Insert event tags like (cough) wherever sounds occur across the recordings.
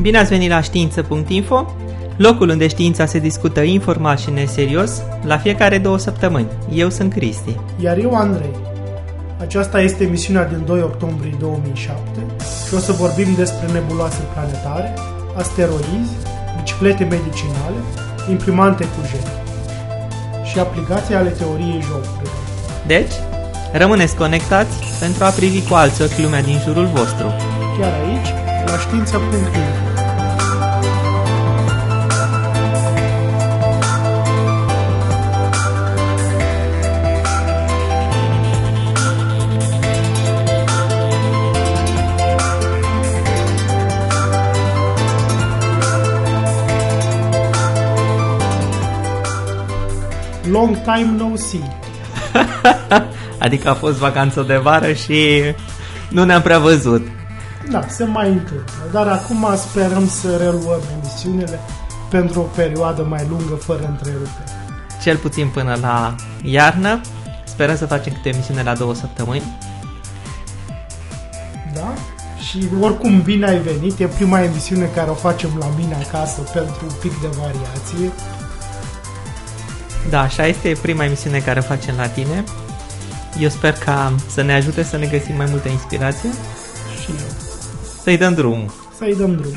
Bine ați venit la știință.info, locul unde știința se discută informal și neserios la fiecare două săptămâni. Eu sunt Cristi. Iar eu, Andrei. Aceasta este emisiunea din 2 octombrie 2007 și o să vorbim despre nebuloase planetare, asteroizi, biciclete medicinale, imprimante cu jet și aplicații ale teoriei jocurilor. Deci, rămâneți conectați pentru a privi cu alți ochi lumea din jurul vostru. Chiar aici, la știința.info. Long time no see. (laughs) adică a fost vacanță de vară și nu ne-am prea văzut. Da, se mai întâmplă. Dar acum sperăm să reluăm emisiunile pentru o perioadă mai lungă, fără întrerupere. Cel puțin până la iarnă. Sperăm să facem câte emisiune la două săptămâni. Da? Și oricum bine ai venit, e prima emisiune care o facem la mine acasă pentru un pic de variație. Da, așa este prima emisiune care o facem la tine. Eu sper ca să ne ajute să ne găsim mai multă inspirație. Și eu. Să-i dăm drum. Să-i dăm drum.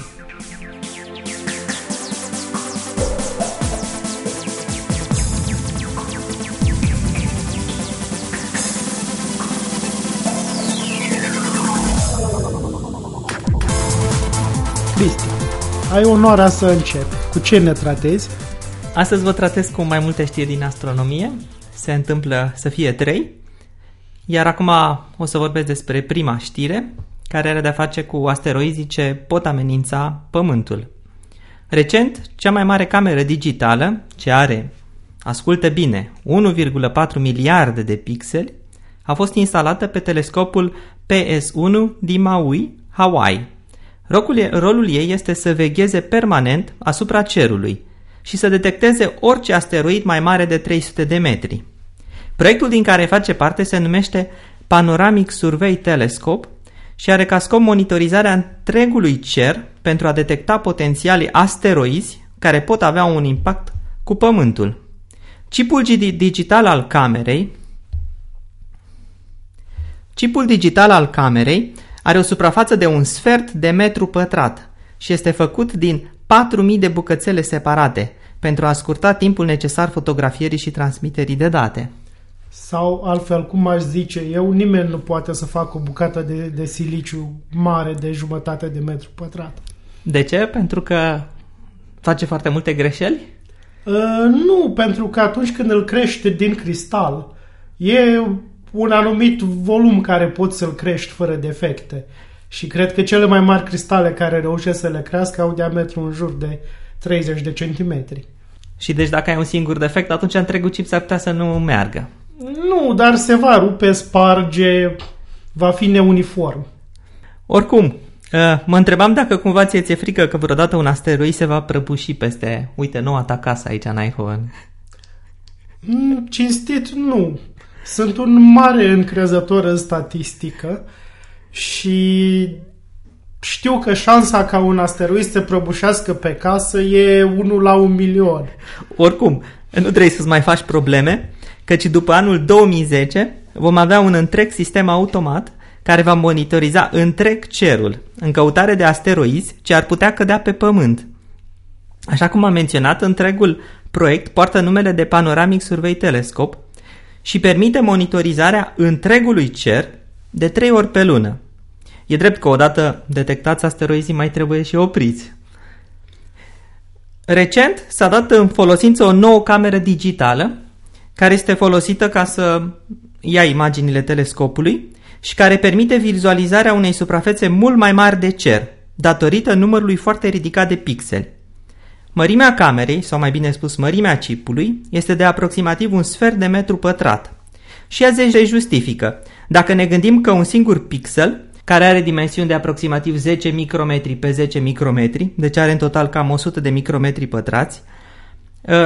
Cristi, ai onoarea să începi. Cu ce ne tratezi? Astăzi vă tratez cu mai multe știri din astronomie. Se întâmplă să fie trei. Iar acum o să vorbesc despre prima știre, care are de-a face cu asteroizii ce pot amenința Pământul. Recent, cea mai mare cameră digitală, ce are, ascultă bine, 1,4 miliarde de pixeli, a fost instalată pe telescopul PS1 din Maui, Hawaii. Rolul, rolul ei este să vegheze permanent asupra cerului și să detecteze orice asteroid mai mare de 300 de metri. Proiectul din care face parte se numește Panoramic Survey Telescope și are ca scop monitorizarea întregului cer pentru a detecta potențialii asteroizi care pot avea un impact cu Pământul. Chipul digital al camerei Chipul digital al camerei are o suprafață de un sfert de metru pătrat și este făcut din 4000 de bucățele separate pentru a scurta timpul necesar fotografierii și transmiterii de date. Sau altfel, cum aș zice eu, nimeni nu poate să facă o bucată de, de siliciu mare de jumătate de metru pătrat. De ce? Pentru că face foarte multe greșeli? Uh, nu, pentru că atunci când îl crești din cristal, e un anumit volum care poți să-l crești fără defecte. Și cred că cele mai mari cristale care reușesc să le crească au diametru în jur de 30 de centimetri. Și deci dacă ai un singur defect, atunci întregul chip s-ar putea să nu meargă. Nu, dar se va rupe, sparge, va fi neuniform. Oricum, uh, mă întrebam dacă cumva ție ți-e frică că vreodată un asteroid se va prăbuși peste, uite, noua ta casă aici în Eindhoven. Mm, cinstit, nu. Sunt un mare încrezător în statistică și știu că șansa ca un asteroid să prăbușească pe casă e 1 la un milion. Oricum, nu trebuie să-ți mai faci probleme, căci după anul 2010 vom avea un întreg sistem automat care va monitoriza întreg cerul în căutare de asteroizi ce ar putea cădea pe Pământ. Așa cum am menționat, întregul proiect poartă numele de Panoramic Survey Telescope și permite monitorizarea întregului cer de trei ori pe lună. E drept că odată detectați asteroizii mai trebuie și opriți. Recent s-a dat în folosință o nouă cameră digitală care este folosită ca să ia imaginile telescopului și care permite vizualizarea unei suprafețe mult mai mari de cer, datorită numărului foarte ridicat de pixeli. Mărimea camerei, sau mai bine spus mărimea chipului, este de aproximativ un sfert de metru pătrat. Și ea se justifică. Dacă ne gândim că un singur pixel, care are dimensiuni de aproximativ 10 micrometri pe 10 micrometri, deci are în total cam 100 de micrometri pătrați, Uh,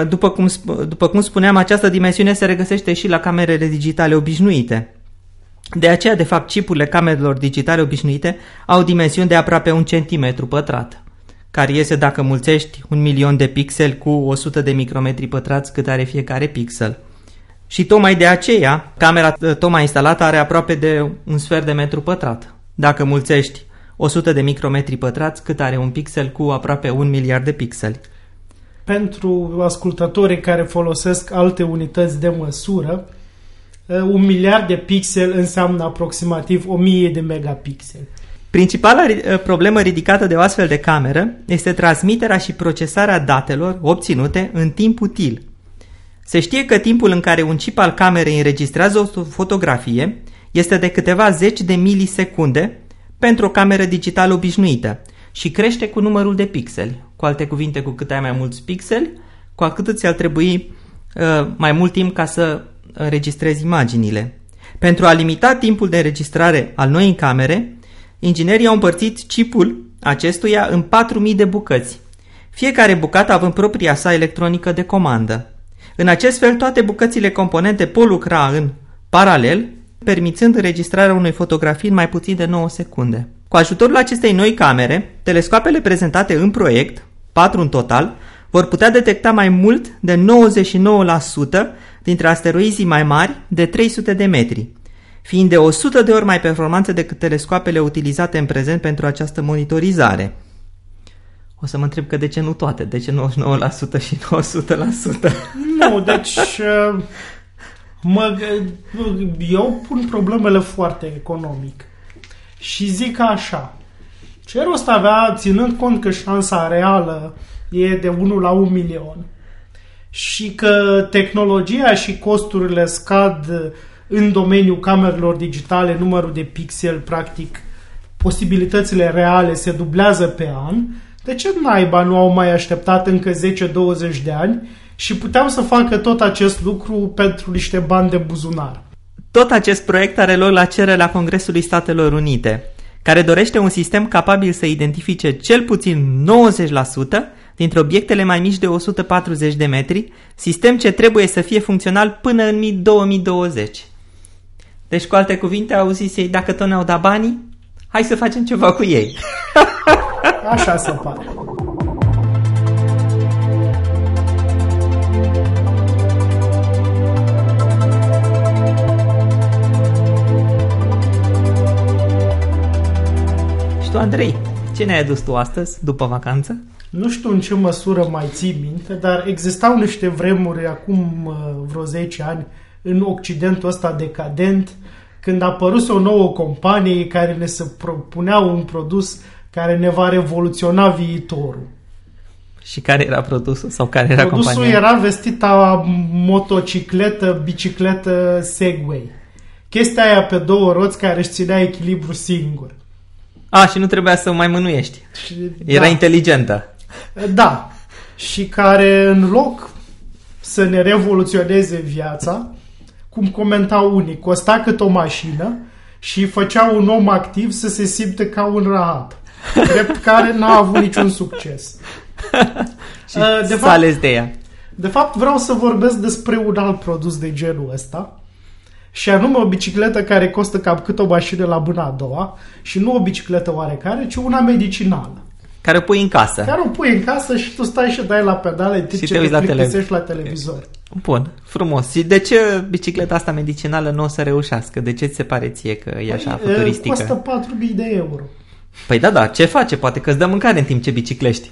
după cum, după cum spuneam, această dimensiune se regăsește și la camerele digitale obișnuite. De aceea, de fapt, chipurile camerelor digitale obișnuite au dimensiuni de aproape un centimetru pătrat. care iese dacă mulțești un milion de pixeli cu 100 de micrometri pătrați cât are fiecare pixel. Și tocmai de aceea, camera ă, tocmai instalată are aproape de un sfert de metru pătrat. Dacă mulțești 100 de micrometri pătrați, cât are un pixel cu aproape un miliard de pixeli. Pentru ascultătorii care folosesc alte unități de măsură, ă, un miliard de pixel înseamnă aproximativ 1000 de megapixeli. Principala ă, problemă ridicată de o astfel de cameră este transmiterea și procesarea datelor obținute în timp util. Se știe că timpul în care un chip al camerei înregistrează o fotografie este de câteva zeci de milisecunde pentru o cameră digitală obișnuită și crește cu numărul de pixeli. Cu alte cuvinte, cu cât ai mai mulți pixeli, cu atât îți ar trebui uh, mai mult timp ca să înregistrezi imaginile. Pentru a limita timpul de înregistrare al noii camere, inginerii au împărțit chipul acestuia în 4000 de bucăți, fiecare bucată având propria sa electronică de comandă. În acest fel, toate bucățile componente pot lucra în paralel, permițând înregistrarea unei fotografii în mai puțin de 9 secunde. Cu ajutorul acestei noi camere, telescoapele prezentate în proiect, 4 în total, vor putea detecta mai mult de 99% dintre asteroizii mai mari de 300 de metri, fiind de 100 de ori mai performanțe decât telescoapele utilizate în prezent pentru această monitorizare. O să mă întreb că de ce nu toate, de ce 99% și 900%? Nu, deci uh, mă, eu pun problemele foarte economic și zic așa, ce rost avea, ținând cont că șansa reală e de 1 la 1 milion și că tehnologia și costurile scad în domeniul camerelor digitale, numărul de pixel, practic, posibilitățile reale se dublează pe an, de ce naiba nu au mai așteptat încă 10-20 de ani și puteau să facă tot acest lucru pentru niște bani de buzunar? Tot acest proiect are loc la cererea Congresului Statelor Unite, care dorește un sistem capabil să identifice cel puțin 90% dintre obiectele mai mici de 140 de metri, sistem ce trebuie să fie funcțional până în 2020. Deci, cu alte cuvinte, auziți ei, dacă tot ne-au dat banii, hai să facem ceva cu ei. Așa se pare. Tu, Andrei, ce ne-ai adus tu astăzi, după vacanță? Nu știu în ce măsură mai ții minte, dar existau niște vremuri acum uh, vreo 10 ani în Occidentul ăsta decadent, când a apărut o nouă companie care ne se propunea un produs care ne va revoluționa viitorul. Și care era produsul sau care era produsul compania? era vestita motocicletă, bicicletă Segway. Chestia aia pe două roți care își ținea echilibru singur. A, și nu trebuia să mai mânuiești. Și, era da. inteligentă. Da. Și care în loc să ne revoluționeze viața, cum comentau unii, costa cât o mașină și făcea un om activ să se simte ca un rahat. Drept care n-a avut niciun succes. (laughs) și uh, de fapt, ales de ea. De fapt, vreau să vorbesc despre un alt produs de genul ăsta, și anume o bicicletă care costă cam cât o mașină la mâna a doua și nu o bicicletă oarecare, ci una medicinală. Care o pui în casă. Care o pui în casă și tu stai și dai la pedale în timp și ce te, uiți te la, tele... la televizor. Bun, frumos. Și de ce bicicleta asta medicinală nu o să reușească? De ce ți se pare ție că e așa păi, futuristică? Costă 4.000 de euro. Păi da, da, ce face? Poate că îți dă mâncare în timp ce biciclești.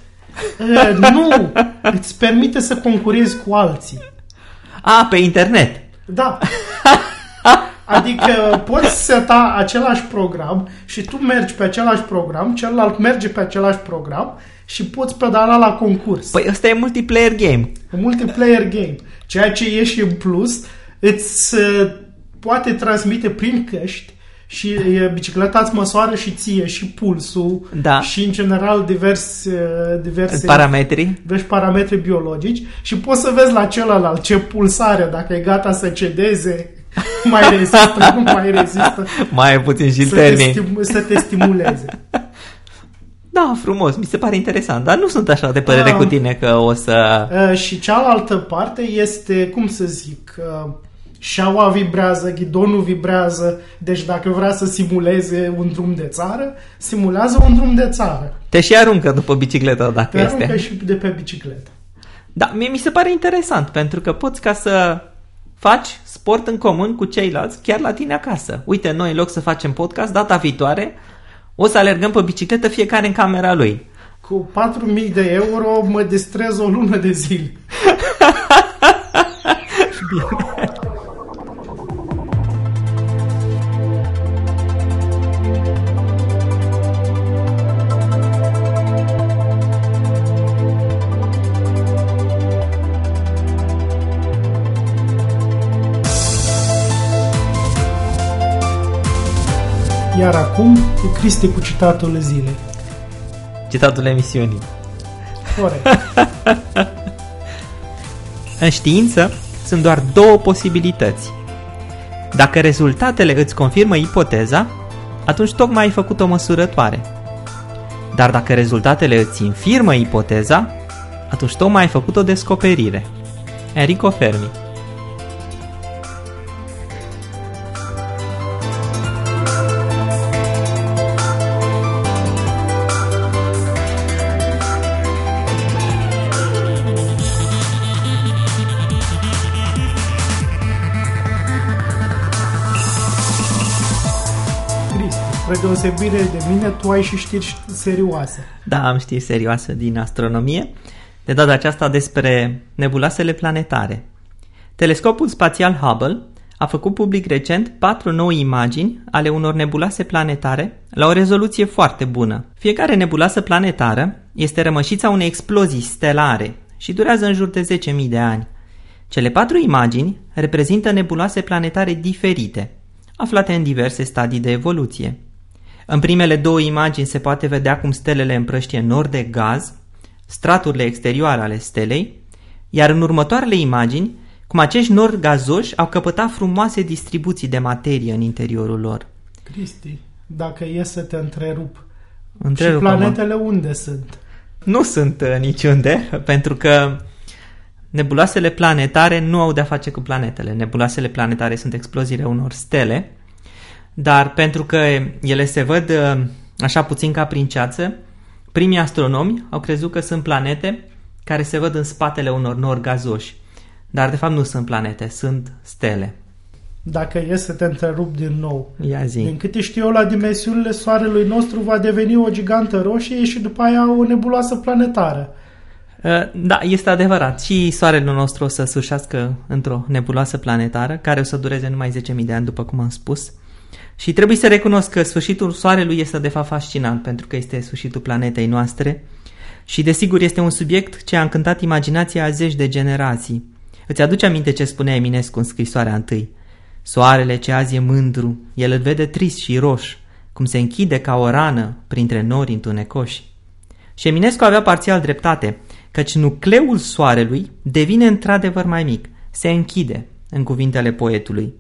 E, nu, îți permite să concurezi cu alții. A, pe internet. Da. (laughs) Adică poți seta același program și tu mergi pe același program, celălalt merge pe același program și poți pedala la concurs. Păi ăsta e multiplayer game. Un multiplayer game. Ceea ce e și în plus, îți poate transmite prin căști și bicicleta îți măsoară și ție și pulsul da. și în general divers, diverse parametri. Deci parametri biologici și poți să vezi la celălalt ce pulsare, dacă e gata să cedeze, mai rezistă, nu mai rezistă. mai e puțin și să te, stim- să te stimuleze. Da, frumos, mi se pare interesant, dar nu sunt așa de părere uh, cu tine că o să... Uh, și cealaltă parte este, cum să zic, uh, șaua vibrează, ghidonul vibrează, deci dacă vrea să simuleze un drum de țară, simulează un drum de țară. Te și aruncă după bicicletă dacă Te este. aruncă și de pe bicicletă. Da, mie mi se pare interesant, pentru că poți ca să faci sport în comun cu ceilalți chiar la tine acasă. Uite, noi în loc să facem podcast, data viitoare o să alergăm pe bicicletă fiecare în camera lui. Cu 4.000 de euro mă distrez o lună de zile. (laughs) Iar acum e Cristi cu citatul zilei. Citatul emisiunii. Corect. (laughs) În știință sunt doar două posibilități. Dacă rezultatele îți confirmă ipoteza, atunci tocmai ai făcut o măsurătoare. Dar dacă rezultatele îți infirmă ipoteza, atunci tocmai ai făcut o descoperire. Enrico Fermi deosebire de mine, tu ai și știri serioase. Da, am știri serioase din astronomie. De data aceasta despre nebuloasele planetare. Telescopul spațial Hubble a făcut public recent patru noi imagini ale unor nebulase planetare la o rezoluție foarte bună. Fiecare nebulasă planetară este rămășița unei explozii stelare și durează în jur de 10.000 de ani. Cele patru imagini reprezintă nebuloase planetare diferite, aflate în diverse stadii de evoluție. În primele două imagini se poate vedea cum stelele împrăștie nori de gaz, straturile exterioare ale stelei, iar în următoarele imagini, cum acești nori gazoși au căpătat frumoase distribuții de materie în interiorul lor. Cristi, dacă e să te întrerup, Întrerup, și planetele unde sunt? Nu sunt uh, niciunde, (laughs) pentru că nebuloasele planetare nu au de-a face cu planetele. Nebuloasele planetare sunt exploziile unor stele, dar pentru că ele se văd uh, așa puțin ca prin ceață, primii astronomi au crezut că sunt planete care se văd în spatele unor nori gazoși. Dar de fapt nu sunt planete, sunt stele. Dacă e să te întrerup din nou. Ia zi. Din câte știu eu, la dimensiunile Soarelui nostru va deveni o gigantă roșie și după aia o nebuloasă planetară. Uh, Da, este adevărat. Și soarele nostru o să sușească într-o nebuloasă planetară, care o să dureze numai 10.000 de ani, după cum am spus. Și trebuie să recunosc că sfârșitul soarelui este de fapt fascinant, pentru că este sfârșitul planetei noastre și desigur este un subiect ce a încântat imaginația a zeci de generații. Îți aduce aminte ce spunea Eminescu în scrisoarea întâi? Soarele ce azi e mândru, el îl vede trist și roș, cum se închide ca o rană printre nori întunecoși. Și Eminescu avea parțial dreptate, căci nucleul soarelui devine într-adevăr mai mic, se închide, în cuvintele poetului.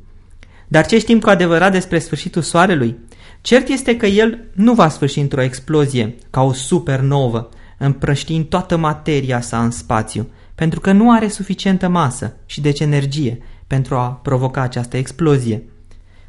Dar ce știm cu adevărat despre sfârșitul soarelui? Cert este că el nu va sfârși într-o explozie, ca o supernovă, împrăștiind toată materia sa în spațiu, pentru că nu are suficientă masă și deci energie pentru a provoca această explozie.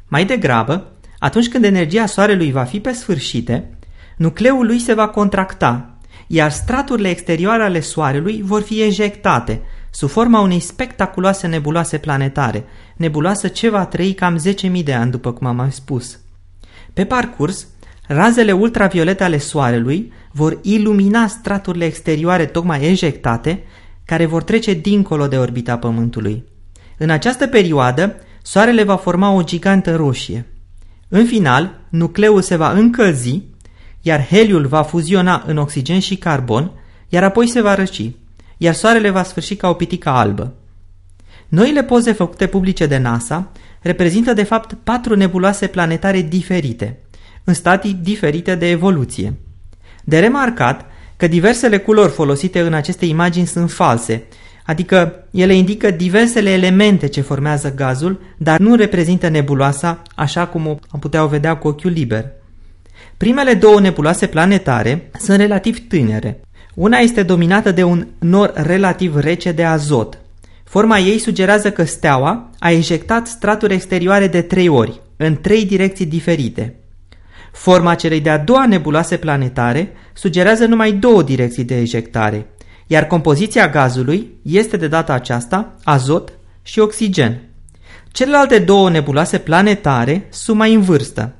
Mai degrabă, atunci când energia soarelui va fi pe sfârșite, nucleul lui se va contracta, iar straturile exterioare ale soarelui vor fi ejectate, sub forma unei spectaculoase nebuloase planetare, nebuloasă ce va trăi cam 10.000 de ani, după cum am mai spus. Pe parcurs, razele ultraviolete ale soarelui vor ilumina straturile exterioare tocmai ejectate, care vor trece dincolo de orbita Pământului. În această perioadă, soarele va forma o gigantă roșie. În final, nucleul se va încălzi, iar heliul va fuziona în oxigen și carbon, iar apoi se va răci, iar soarele va sfârși ca o pitică albă. Noile poze făcute publice de NASA reprezintă de fapt patru nebuloase planetare diferite, în stadii diferite de evoluție. De remarcat că diversele culori folosite în aceste imagini sunt false, adică ele indică diversele elemente ce formează gazul, dar nu reprezintă nebuloasa așa cum o am putea o vedea cu ochiul liber. Primele două nebuloase planetare sunt relativ tânere. Una este dominată de un nor relativ rece de azot, Forma ei sugerează că steaua a ejectat straturi exterioare de trei ori, în trei direcții diferite. Forma celei de-a doua nebuloase planetare sugerează numai două direcții de ejectare, iar compoziția gazului este de data aceasta azot și oxigen. Celelalte două nebuloase planetare sunt mai în vârstă.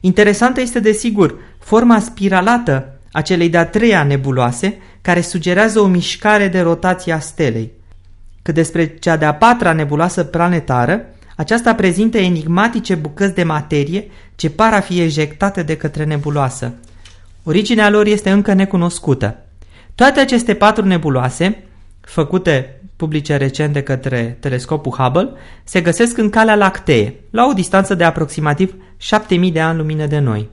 Interesantă este desigur forma spiralată a celei de-a treia nebuloase, care sugerează o mișcare de rotație a stelei. Cât despre cea de-a patra nebuloasă planetară, aceasta prezintă enigmatice bucăți de materie ce par a fi ejectate de către nebuloasă. Originea lor este încă necunoscută. Toate aceste patru nebuloase, făcute publice recent de către telescopul Hubble, se găsesc în calea lactee, la o distanță de aproximativ 7000 de ani lumină de noi.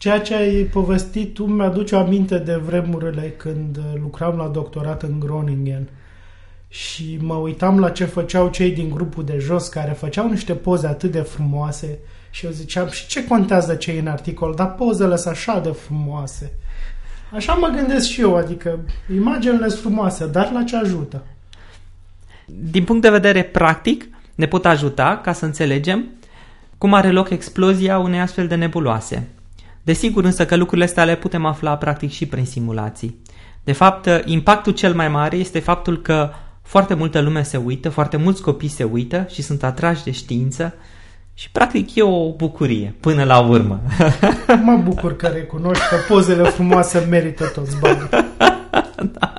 Ceea ce ai povestit tu mi-aduce aminte de vremurile când lucram la doctorat în Groningen și mă uitam la ce făceau cei din grupul de jos care făceau niște poze atât de frumoase și eu ziceam, și ce contează ce e în articol? Dar pozele sunt așa de frumoase. Așa mă gândesc și eu, adică imaginele sunt frumoase, dar la ce ajută? Din punct de vedere practic, ne pot ajuta ca să înțelegem cum are loc explozia unei astfel de nebuloase. Desigur însă că lucrurile astea le putem afla practic și prin simulații. De fapt, impactul cel mai mare este faptul că foarte multă lume se uită, foarte mulți copii se uită și sunt atrași de știință și practic e o bucurie până la urmă. (laughs) Mă bucur că recunoști că pozele frumoase merită toți banii. (laughs) da,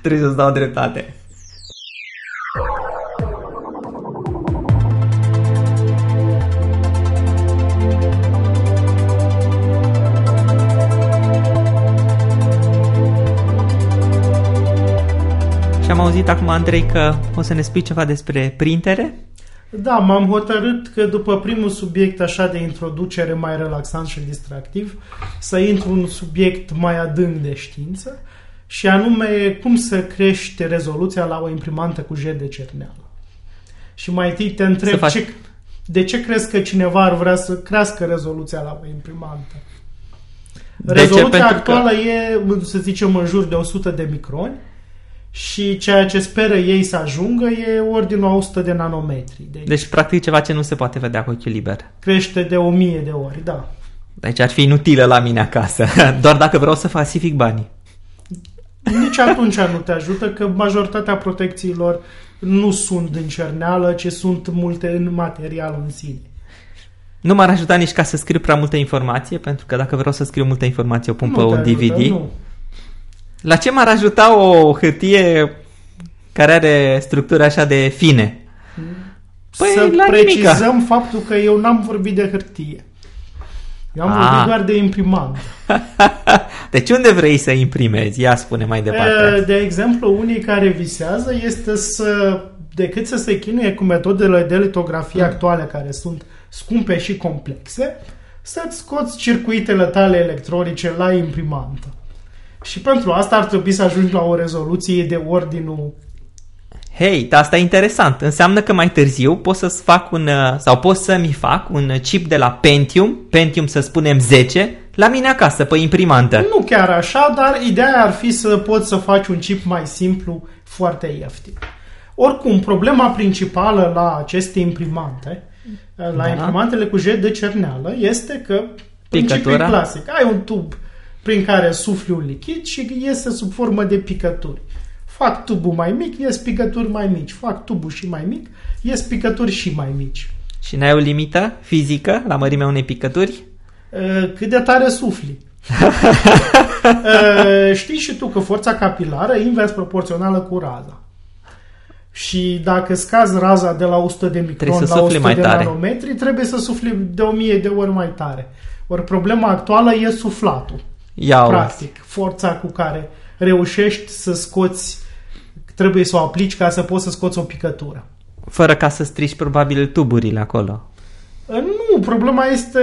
trebuie să-ți dau dreptate. Și am auzit acum, Andrei, că o să ne spui ceva despre printere? Da, m-am hotărât că după primul subiect așa de introducere mai relaxant și distractiv, să intru un subiect mai adânc de știință și anume cum să crește rezoluția la o imprimantă cu jet de cerneală. Și mai întâi te întreb faci... ce, de ce crezi că cineva ar vrea să crească rezoluția la o imprimantă? De rezoluția ce? actuală că... e, să zicem, în jur de 100 de microni și ceea ce speră ei să ajungă e ordinul 100 de nanometri. Deci, deci practic ceva ce nu se poate vedea cu ochiul liber. Crește de 1000 de ori, da. Deci ar fi inutilă la mine acasă, (laughs) doar dacă vreau să falsific banii. Nici atunci nu te ajută, că majoritatea protecțiilor nu sunt în cerneală, ci sunt multe în material în sine. Nu m-ar ajuta nici ca să scriu prea multă informație, pentru că dacă vreau să scriu multă informație o pun nu pe un DVD. Ajută, nu. La ce m-ar ajuta o hârtie care are structură așa de fine? Păi, să la precizăm nimica. faptul că eu n-am vorbit de hârtie. Eu am A. vorbit ah. doar de imprimant. (laughs) deci unde vrei să imprimezi? Ia spune mai departe. De exemplu, unii care visează este să, decât să se chinuie cu metodele de litografie mm. actuale care sunt scumpe și complexe, să-ți scoți circuitele tale electronice la imprimantă. Și pentru asta ar trebui să ajungi la o rezoluție de ordinul Hei, dar asta e interesant. Înseamnă că mai târziu pot să-ți fac un, uh, sau pot să-mi fac un chip de la Pentium, Pentium să spunem 10, la mine acasă, pe imprimantă. Nu chiar așa, dar ideea ar fi să poți să faci un chip mai simplu, foarte ieftin. Oricum, problema principală la aceste imprimante, la da. imprimantele cu jet de cerneală, este că principiul clasic. Ai un tub prin care sufli un lichid și iese sub formă de picături. Fac tubul mai mic, ies picături mai mici. Fac tubul și mai mic, ies picături și mai mici. Și n-ai o limită fizică la mărimea unei picături? Cât de tare sufli. (laughs) Știi și tu că forța capilară e invers proporțională cu raza. Și dacă scazi raza de la 100 de micron la 100 mai de tare. nanometri, trebuie să sufli de 1000 de ori mai tare. Ori problema actuală e suflatul. Ia Practic, forța cu care reușești să scoți, trebuie să o aplici ca să poți să scoți o picătură. Fără ca să strici probabil tuburile acolo. Nu, problema este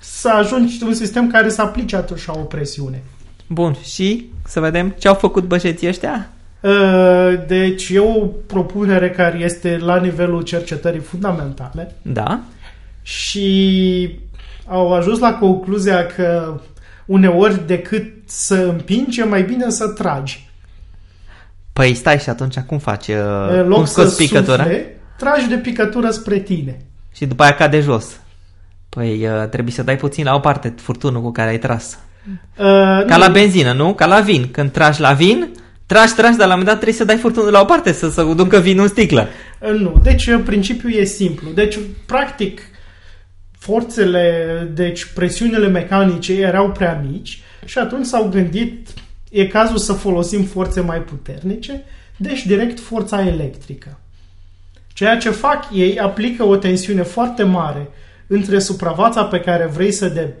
să ajungi un sistem care să aplice atunci o presiune. Bun, și să vedem ce au făcut băjeții ăștia? Deci e o propunere care este la nivelul cercetării fundamentale. Da. Și au ajuns la concluzia că uneori decât să împingi, e mai bine să tragi. Păi stai și atunci cum faci? Uh, În loc cum scoți să picătura? sufle, tragi de picătură spre tine. Și după aia cade jos. Păi uh, trebuie să dai puțin la o parte furtunul cu care ai tras. Uh, Ca nu, la benzină, nu? Ca la vin. Când tragi la vin, tragi, tragi, dar la un moment dat trebuie să dai furtunul la o parte să, să ducă vinul în sticlă. uh, Nu, deci uh, principiul e simplu. Deci, practic, forțele, deci presiunile mecanice erau prea mici și atunci s-au gândit, e cazul să folosim forțe mai puternice, deci direct forța electrică. Ceea ce fac ei, aplică o tensiune foarte mare între supravața pe care vrei să de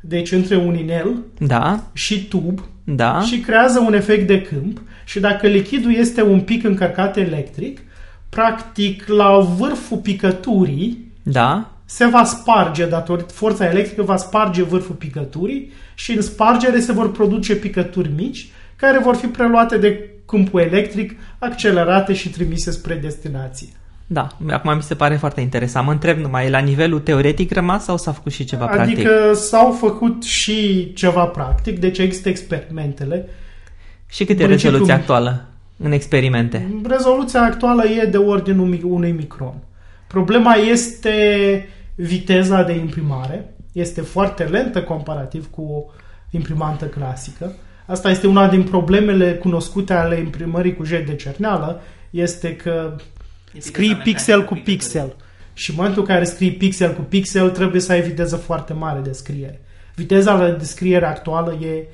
deci între un inel Da, și tub da. și creează un efect de câmp și dacă lichidul este un pic încărcat electric, practic la vârful picăturii Da, se va sparge datorită forța electrică va sparge vârful picăturii și în spargere se vor produce picături mici care vor fi preluate de câmpul electric, accelerate și trimise spre destinație. da. Acum mi se pare foarte interesant. Mă întreb numai, e la nivelul teoretic rămas sau s-a făcut și ceva practic? adică s-au făcut și ceva practic, deci există experimentele. Și cât e principiul- rezoluția actuală în experimente? Rezoluția actuală e de ordinul mi- unui micron. Problema este viteza de imprimare. Este foarte lentă comparativ cu o imprimantă clasică. Asta este una din problemele cunoscute ale imprimării cu jet de cerneală, este că scrii pixel cu pixel. Și în momentul în care scrii pixel cu pixel, trebuie să ai viteză foarte mare de scriere. Viteza de scriere actuală e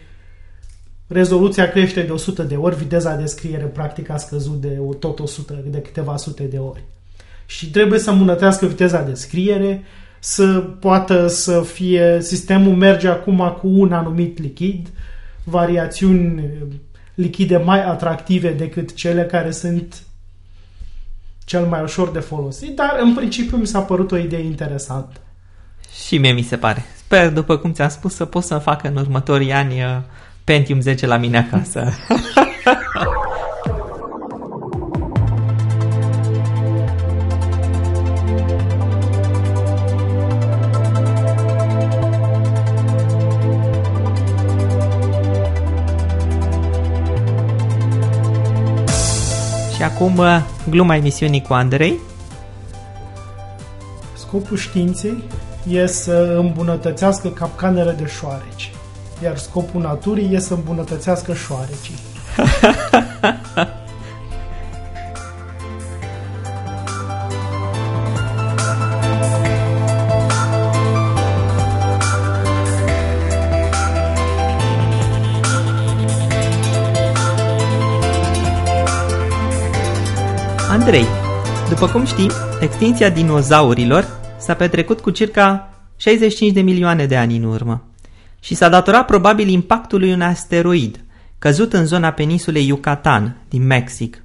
rezoluția crește de 100 de ori, viteza de scriere practic a scăzut de o- tot 100, de câteva sute de ori. Și trebuie să îmbunătățească viteza de scriere, să poată să fie, sistemul merge acum cu un anumit lichid, variațiuni lichide mai atractive decât cele care sunt cel mai ușor de folosit, dar în principiu mi s-a părut o idee interesantă. Și mie mi se pare. Sper, după cum ți-am spus, să pot să fac în următorii ani uh, Pentium 10 la mine acasă. (laughs) acum uh, gluma emisiunii cu Andrei. Scopul științei e să îmbunătățească capcanele de șoareci, iar scopul naturii e să îmbunătățească șoarecii. (laughs) după cum știi, extinția dinozaurilor s-a petrecut cu circa 65 de milioane de ani în urmă și s-a datorat probabil impactului unui asteroid căzut în zona peninsulei Yucatan din Mexic.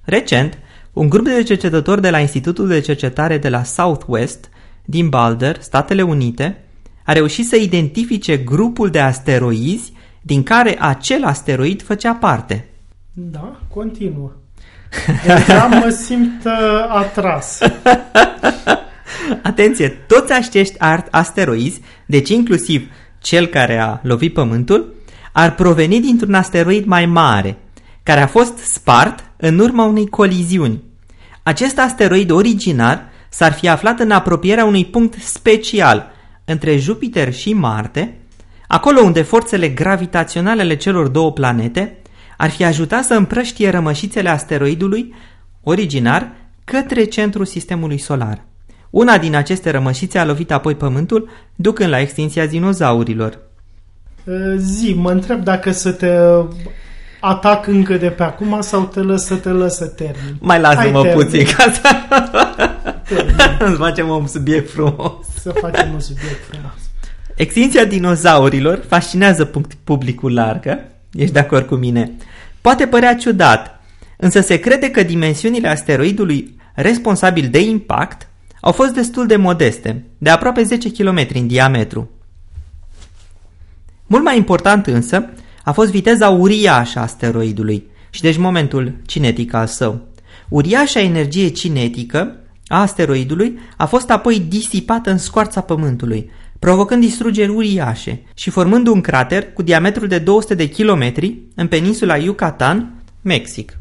Recent, un grup de cercetători de la Institutul de Cercetare de la Southwest din Boulder, Statele Unite, a reușit să identifice grupul de asteroizi din care acel asteroid făcea parte. Da, continuă. Deja mă simt uh, atras. Atenție, toți acești ar- asteroizi, deci inclusiv cel care a lovit Pământul, ar proveni dintr-un asteroid mai mare, care a fost spart în urma unei coliziuni. Acest asteroid originar s-ar fi aflat în apropierea unui punct special între Jupiter și Marte, acolo unde forțele gravitaționale ale celor două planete ar fi ajutat să împrăștie rămășițele asteroidului originar către centrul sistemului solar. Una din aceste rămășițe a lovit apoi Pământul, ducând la extinția dinozaurilor. Uh, Zi, mă întreb dacă să te atac încă de pe acum sau te lăs să te lăs să termin. Mai lasă-mă Hai, termin. puțin ca să Termin. (laughs) îți facem un subiect frumos. Să facem un subiect frumos. Extinția dinozaurilor fascinează punct- publicul larg, ești de acord cu mine? Poate părea ciudat, însă se crede că dimensiunile asteroidului responsabil de impact au fost destul de modeste, de aproape 10 km în diametru. Mult mai important însă a fost viteza uriașă a asteroidului și deci momentul cinetic al său. Uriașa energie cinetică a asteroidului a fost apoi disipată în scoarța Pământului, provocând distrugeri uriașe și formând un crater cu diametrul de 200 de kilometri în peninsula Yucatan, Mexic.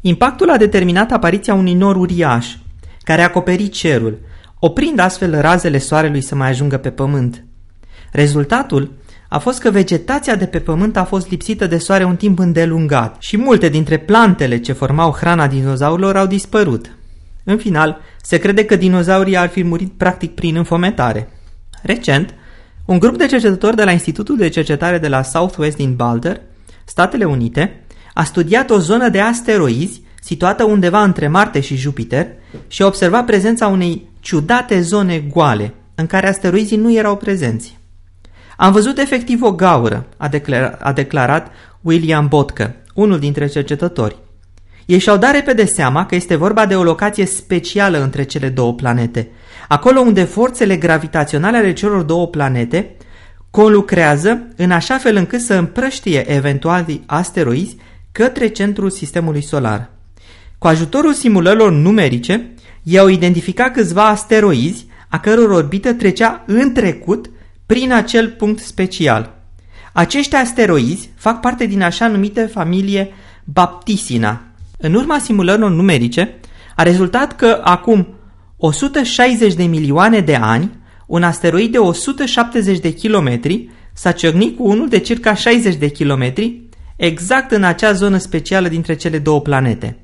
Impactul a determinat apariția unui nor uriaș, care a acoperit cerul, oprind astfel razele soarelui să mai ajungă pe pământ. Rezultatul a fost că vegetația de pe pământ a fost lipsită de soare un timp îndelungat și multe dintre plantele ce formau hrana dinozaurilor au dispărut. În final, se crede că dinozaurii ar fi murit practic prin înfometare. Recent, un grup de cercetători de la Institutul de Cercetare de la Southwest din Boulder, Statele Unite, a studiat o zonă de asteroizi situată undeva între Marte și Jupiter și a observat prezența unei ciudate zone goale, în care asteroizii nu erau prezenți. Am văzut efectiv o gaură, a, declara- a declarat William Botcă, unul dintre cercetători. Ei și-au dat repede seama că este vorba de o locație specială între cele două planete, acolo unde forțele gravitaționale ale celor două planete conlucrează în așa fel încât să împrăștie eventuali asteroizi către centrul sistemului solar. Cu ajutorul simulărilor numerice, ei au identificat câțiva asteroizi a căror orbită trecea în trecut prin acel punct special. Acești asteroizi fac parte din așa numite familie Baptisina. În urma simulărilor numerice, a rezultat că acum 160 de milioane de ani, un asteroid de 170 de kilometri s-a ciocnit cu unul de circa 60 de kilometri, exact în acea zonă specială dintre cele două planete.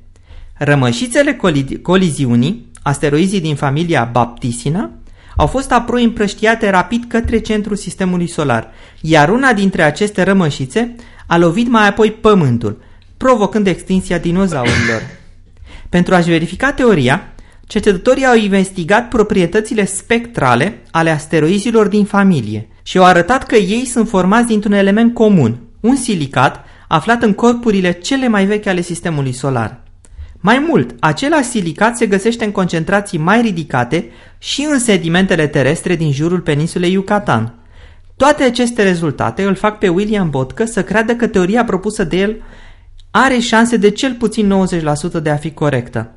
Rămășițele coli- coliziunii, asteroizii din familia Baptisina, au fost apoi împrăștiate rapid către centrul sistemului solar, iar una dintre aceste rămășițe a lovit mai apoi Pământul, provocând extinția dinozaurilor. (coughs) Pentru a-și verifica teoria, cercetătorii au investigat proprietățile spectrale ale asteroizilor din familie și au arătat că ei sunt formați dintr-un element comun, un silicat aflat în corpurile cele mai vechi ale sistemului solar. Mai mult, același silicat se găsește în concentrații mai ridicate și în sedimentele terestre din jurul peninsulei Yucatan. Toate aceste rezultate îl fac pe William Botcă să creadă că teoria propusă de el are șanse de cel puțin 90% de a fi corectă.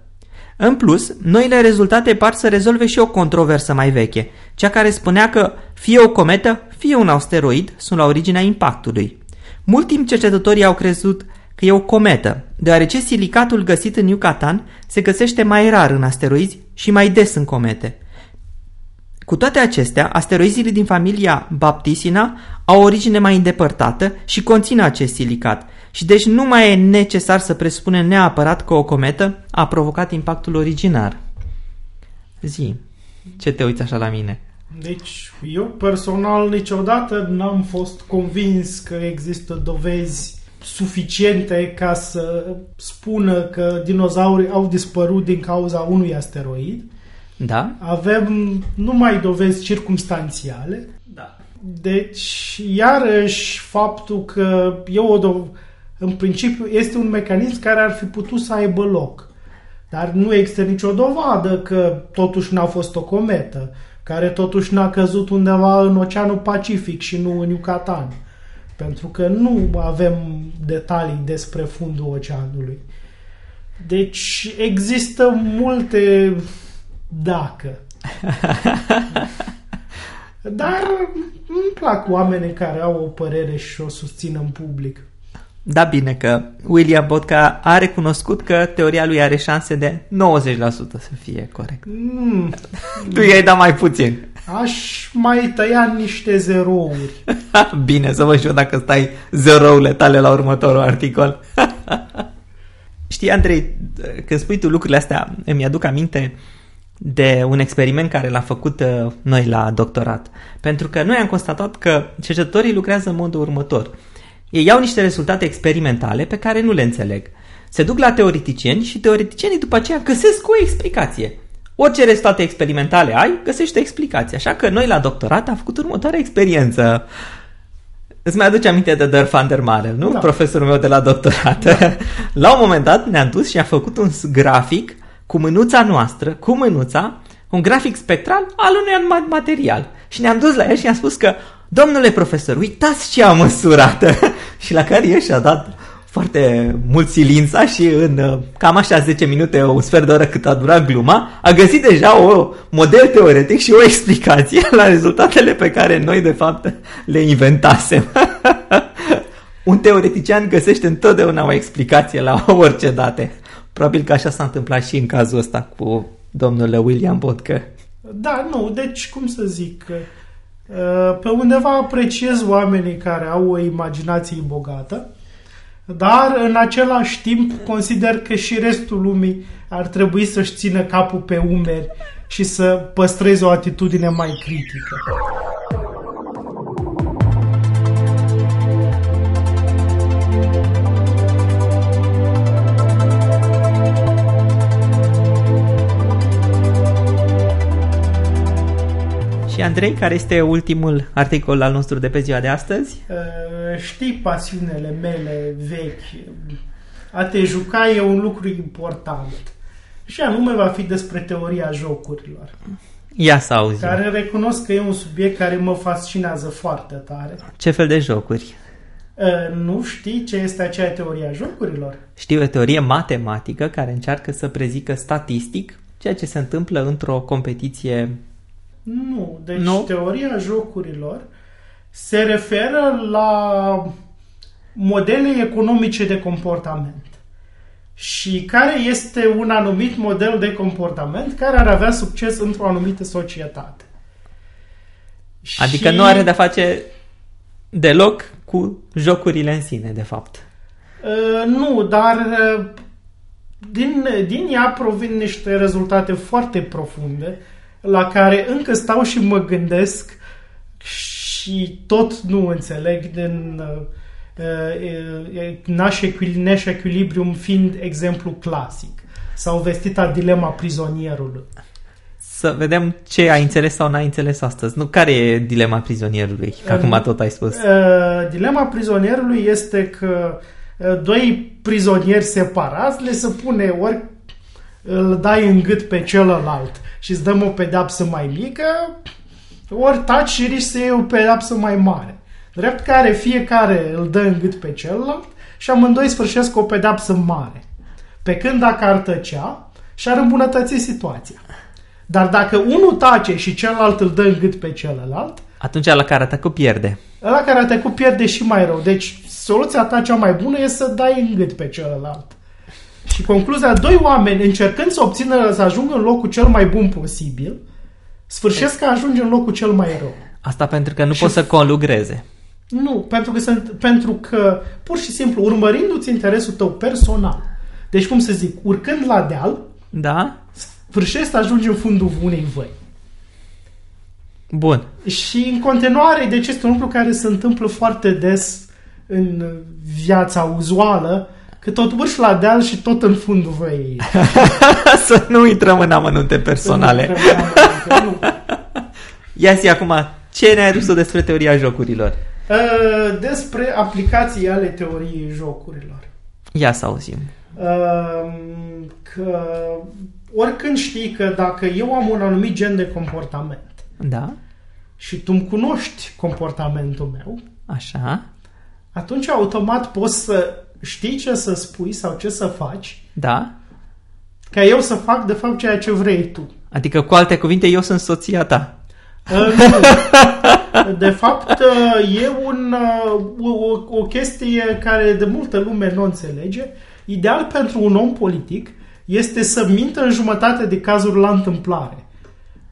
În plus, noile rezultate par să rezolve și o controversă mai veche, cea care spunea că fie o cometă, fie un asteroid sunt la originea impactului. Mult timp cercetătorii au crezut că e o cometă, deoarece silicatul găsit în Yucatan se găsește mai rar în asteroizi și mai des în comete. Cu toate acestea, asteroizii din familia Baptisina au o origine mai îndepărtată și conțin acest silicat și deci nu mai e necesar să presupunem neapărat că o cometă a provocat impactul originar. Zi, ce te uiți așa la mine? Deci, eu personal niciodată n-am fost convins că există dovezi suficiente ca să spună că dinozaurii au dispărut din cauza unui asteroid. Da? Avem numai dovezi circumstanțiale. Da. Deci, iarăși, faptul că e o dov- în principiu este un mecanism care ar fi putut să aibă loc. Dar nu există nicio dovadă că totuși n-a fost o cometă, care totuși n-a căzut undeva în Oceanul Pacific și nu în Yucatan. Pentru că nu avem detalii despre fundul oceanului. Deci există multe dacă. Dar îmi plac oamenii care au o părere și o susțin în public. Da, bine că William Botka a recunoscut că teoria lui are șanse de 90% să fie corect. Mm, Tu i-ai dat mai puțin. aș mai tăia niște zerouri. (laughs) Bine, să văd și eu dacă stai zerourile tale la următorul articol. (laughs) Știi, Andrei, când spui tu lucrurile astea, îmi aduc aminte de un experiment care l-a făcut uh, noi la doctorat. Pentru că noi am constatat că cercetătorii lucrează în modul următor. Ei iau niște rezultate experimentale pe care nu le înțeleg. Se duc la teoreticieni și teoreticienii după aceea găsesc o explicație. Orice rezultate experimentale ai, găsești o explicație. Așa că noi la doctorat am făcut următoarea experiență. Îți mai aduce aminte de Der van der Mare, nu? Da. Profesorul meu de la doctorat. Da. (laughs) la un moment dat ne-am dus și am făcut un grafic cu mânuța noastră, cu mânuța, un grafic spectral al unui anumit material. Și ne-am dus la el și i-am spus că, domnule profesor, uitați ce am măsurat. (laughs) și la care el și-a dat foarte mult silința și în uh, cam așa 10 minute, un sfert de oră cât a durat gluma, a găsit deja o model teoretic și o explicație (laughs) la rezultatele pe care noi de fapt le inventasem. (laughs) un teoretician găsește întotdeauna o explicație la orice date. Probabil că așa s-a întâmplat și în cazul ăsta cu domnul William Bodcă. Da, nu, deci cum să zic, uh, pe undeva apreciez oamenii care au o imaginație bogată, dar în același timp consider că și restul lumii ar trebui să-și țină capul pe umeri și să păstreze o atitudine mai critică. Și Andrei, care este ultimul articol al nostru de pe ziua de astăzi? Uh, Știi pasiunile mele vechi. A te juca e un lucru important. Și anume va fi despre teoria jocurilor. Ia să auzi. Care recunosc că e un subiect care mă fascinează foarte tare. Ce fel de jocuri? Uh, Nu știi ce este aceea teoria jocurilor? Știu o teorie matematică care încearcă să prezică statistic ceea ce se întâmplă într-o competiție. Nu. Deci Nu? teoria jocurilor se referă la modele economice de comportament. Și care este un anumit model de comportament care ar avea succes într-o anumită societate. Adică Și- nu are de-a face deloc cu jocurile în sine, de fapt. Uh, nu, dar uh, din, din ea provin niște rezultate foarte profunde la care încă stau și mă gândesc și tot nu înțeleg din uh, uh, Nash Equil- Nash Equilibrium fiind exemplu clasic sau vestita dilema prizonierului. Să vedem ce ai înțeles sau n-ai înțeles astăzi. Nu, care e dilema prizonierului? Că acum tot ai spus. Uh, dilema prizonierului este că uh, doi prizonieri separați le se pune ori îl dai în gât pe celălalt și îți dăm o pedeapsă mai mică, ori taci și riști să iei o pedeapsă mai mare. Drept care fiecare îl dă în gât pe celălalt și amândoi sfârșesc o pedeapsă mare. Pe când dacă ar tăcea, și-ar îmbunătăți situația. Dar dacă unul tace și celălalt îl dă în gât pe celălalt, Atunci la care atacul pierde. Ăla care a trecut pierde și mai rău. Deci soluția ta cea mai bună e să dai în gât pe celălalt. Și concluzia, doi oameni încercând să obțină, să ajungă în locul cel mai bun posibil, sfârșesc că ajunge în locul cel mai rău. Asta pentru că nu Și- pot să conlugreze. Nu, pentru că, sunt, pentru că pur și simplu urmărindu-ți interesul tău personal, deci cum să zic, urcând la deal, Da? sfârșesc să ajungi în fundul unei văi. Bun. Și în continuare, deci este un lucru care se întâmplă foarte des în viața uzuală, că tot urci la deal și tot în fundul văii. (laughs) să nu intrăm în amănunte personale. Nu. (laughs) Ia zi acum, ce ne-ai adus tu despre teoria jocurilor? Uh, Despre aplicații ale teoriei jocurilor. Ia să auzim. Uh, Că oricând știi că dacă eu am un anumit gen de comportament Da? și tu îmi cunoști comportamentul meu, Așa? atunci automat poți să știi ce să spui sau ce să faci Da? ca eu să fac de fapt ceea ce vrei tu. Adică, cu alte cuvinte, eu sunt soția ta. Uh, (laughs) nu. De fapt, uh, e un, uh, o, o chestie care de multă lume nu înțelege. Ideal pentru un om politic este să mintă în jumătate de cazuri la întâmplare.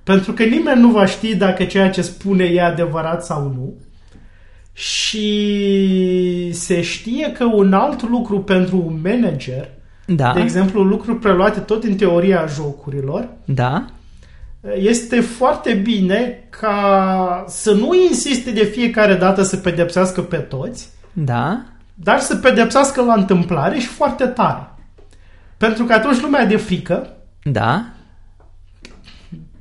Pentru că nimeni nu va ști dacă ceea ce spune e adevărat sau nu. Și se știe că un alt lucru pentru un manager, Da? de exemplu lucruri preluate tot din teoria jocurilor, Da? este foarte bine ca să nu insiste de fiecare dată să pedepsească pe toți, Da? dar să pedepsească la întâmplare și foarte tare. Pentru că atunci lumea de frică Da?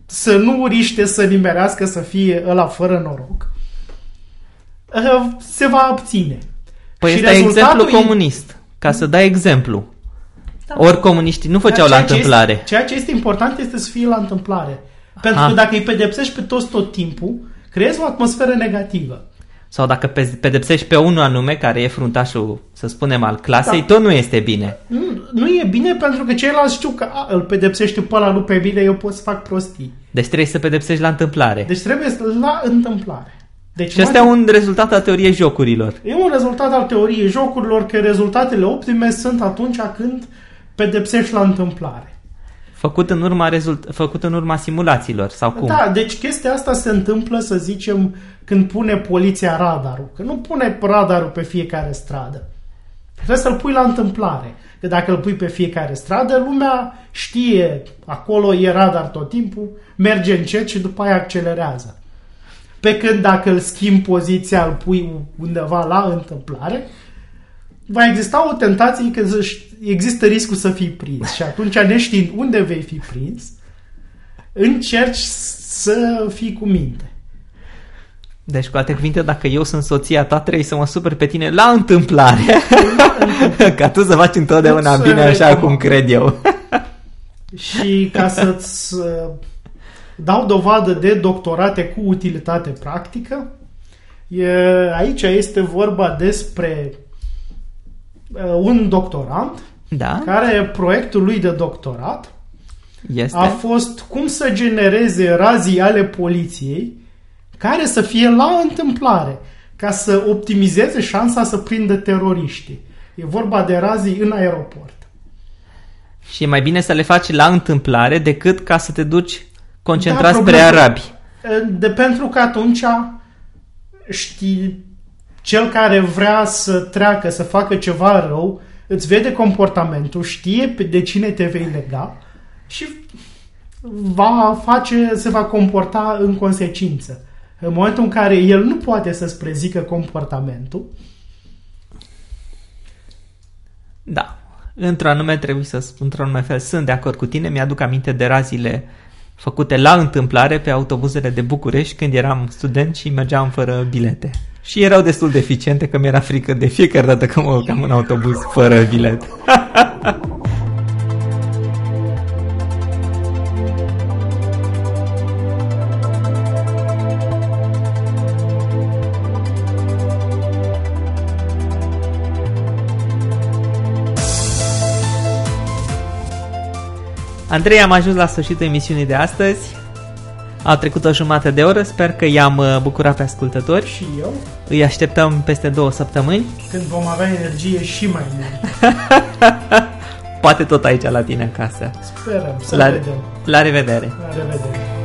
să nu riște să nimerească să fie ăla fără noroc, uh, se va abține. Păi Și ăsta e rezultatul exemplu e- comunist. Ca să dai exemplu. Da. Ori comuniștii nu făceau la Ceea ce întâmplare. Este, ceea ce este important este să fie la întâmplare. Pentru Aha. că dacă îi pedepsești pe toți tot timpul, creezi o atmosferă negativă. Sau dacă pe- pedepsești pe unul anume, care e fruntașul, să spunem, al clasei, Da. tot nu este bine. Nu, nu e bine pentru că ceilalți știu că a, îl pedepsește pe ăla, nu pe mine, eu pot să fac prostii. Deci trebuie să pedepsești la întâmplare. Deci trebuie să la întâmplare. Deci și asta e un rezultat al teoriei jocurilor. e un rezultat al teoriei jocurilor că rezultatele optime sunt atunci când pedepsești la întâmplare. Făcut în urma, rezult... Făcut în urma simulațiilor, sau cum? Da, deci chestia asta se întâmplă, să zicem, când pune poliția radarul. Că nu pune radarul pe fiecare stradă. Trebuie să-l pui la întâmplare. Că dacă îl pui pe fiecare stradă, lumea știe, acolo e radar tot timpul, merge încet și după aia accelerează. Pe când dacă îl schimbi poziția, îl pui undeva la întâmplare, va exista o tentație că există riscul să fii prins. Și atunci, neștiind unde vei fi prins, încerci să fii cu minte. Deci, cu alte cuvinte, dacă eu sunt soția ta, trebuie să mă super pe tine la întâmplare. (laughs) ca tu să faci întotdeauna să bine așa cum cred eu. și ca să-ți uh, (laughs) dau dovadă de doctorate cu utilitate practică, e, aici este vorba despre uh, un doctorant da? care proiectul lui de doctorat este? a fost cum să genereze razii ale poliției care să fie la întâmplare, ca să optimizeze șansa să prindă teroriștii. E vorba de razii în aeroport. Și e mai bine să le faci la întâmplare decât ca să te duci concentrat da, spre arabi. De pentru că atunci știi, cel care vrea să treacă, să facă ceva rău, îți vede comportamentul, știe de cine te vei lega și va face, se va comporta în consecință. În momentul în care el nu poate să-ți prezică comportamentul, da, într-un anume trebuie să spun, într-un anume fel, sunt de acord cu tine, mi-aduc aminte de razile făcute la întâmplare pe autobuzele de București când eram student și mergeam fără bilete. Și erau destul de eficiente că mi-era frică de fiecare dată că mă urcam în autobuz fără bilet. (laughs) Andrei, am ajuns la sfârșitul emisiunii de astăzi. A trecut o jumătate de oră, sper că i-am uh, bucurat pe ascultători. Și eu. Îi așteptăm peste două săptămâni. Când vom avea energie și mai mult. (laughs) Poate tot aici la tine în casă. Sperăm, să la, vedem. La revedere. La revedere.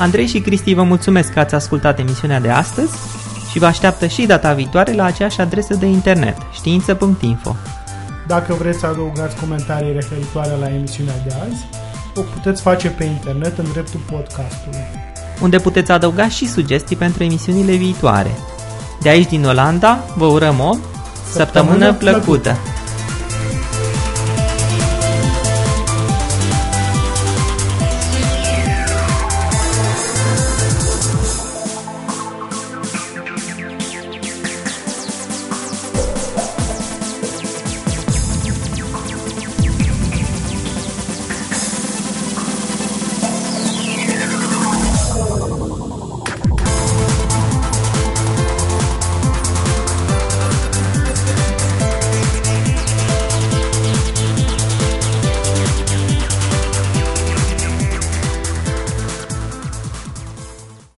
Andrei și Cristi vă mulțumesc că ați ascultat emisiunea de astăzi și vă așteaptă și data viitoare la aceeași adresă de internet, știință.info. Dacă vreți să adăugați comentarii referitoare la emisiunea de azi, o puteți face pe internet în dreptul podcastului. Unde puteți adăuga și sugestii pentru emisiunile viitoare. De aici din Olanda, vă urăm o săptămână, săptămână plăcută! plăcută.